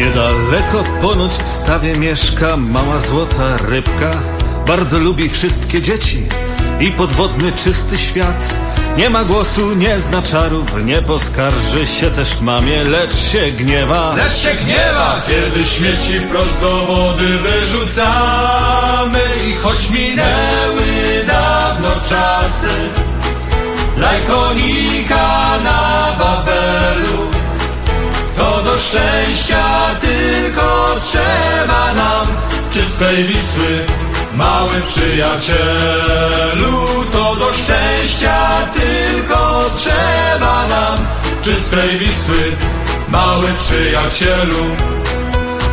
Daleko ponoć w stawie mieszka mała złota rybka. Bardzo lubi wszystkie dzieci i podwodny czysty świat. Nie ma głosu, nie zna czarów, nie poskarży się też mamie, lecz się gniewa. Lecz się gniewa, kiedy śmieci wprost do wody wyrzucamy. I choć minęły dawno czasy, lajkonika szczęścia tylko trzeba nam czystej Wisły. Mały przyjacielu, to do szczęścia tylko trzeba nam czystej Wisły. Mały przyjacielu,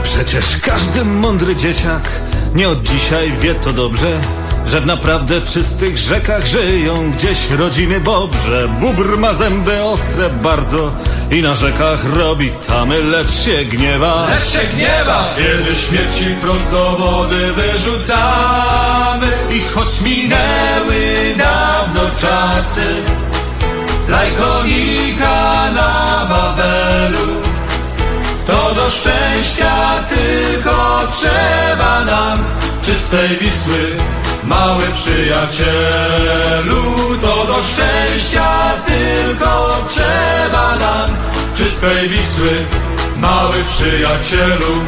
Przecież każdy mądry dzieciak nie od dzisiaj wie to dobrze, że w naprawdę czystych rzekach żyją gdzieś rodziny bobrze. Bóbr ma zęby ostre bardzo i na rzekach robi tamy, lecz się gniewa. lecz się gniewa, kiedy śmieci wprost do wody wyrzucamy. I choć minęły dawno czasy, lajkonika na Babelu, to do szczęścia tylko trzeba nam czystej Wisły. Mały przyjacielu, to do szczęścia tylko trzeba nam czystej Wisły. Mały przyjacielu,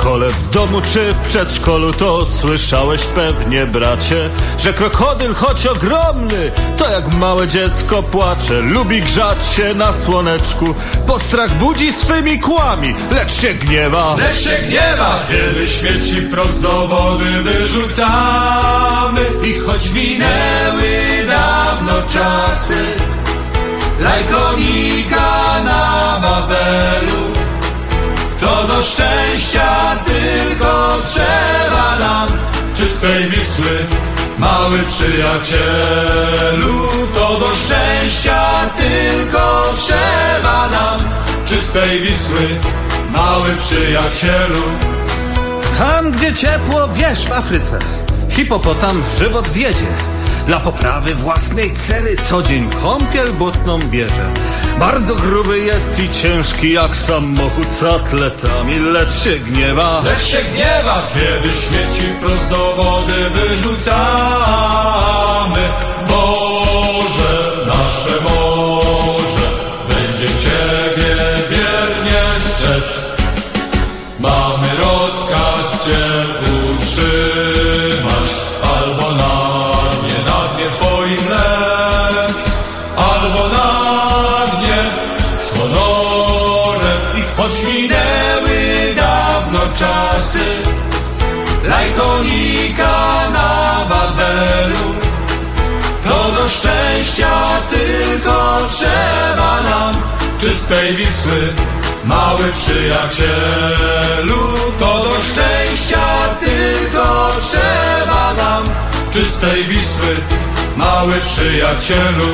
szkole, w domu czy w przedszkolu to słyszałeś pewnie, bracie, że krokodyl, choć ogromny, to jak małe dziecko płacze. Lubi grzać się na słoneczku, postrach budzi swymi kłami, lecz się gniewa. lecz się gniewa, kiedy śmieci wprost do wody wyrzucamy. I choć minęły dawno czasy, lajkonika na Babelu, to do tylko trzeba nam czystej Wisły. Mały przyjacielu, to do szczęścia tylko trzeba nam czystej Wisły. Mały przyjacielu, Tam, gdzie ciepło, wiesz, w Afryce, hipopotam żywot wiedzie. Dla poprawy własnej cery co dzień kąpiel bierze. Bardzo gruby jest i ciężki jak samochód z atletami, lecz się gniewa. lecz się gniewa, kiedy śmieci wprost do wody wyrzucamy. Boże, nasze morze, będzie Ciebie choć minęły dawno czasy, lajkonika na Babelu, to do szczęścia tylko trzeba nam czystej Wisły. Mały przyjacielu, to do szczęścia tylko trzeba nam czystej Wisły. Mały przyjacielu,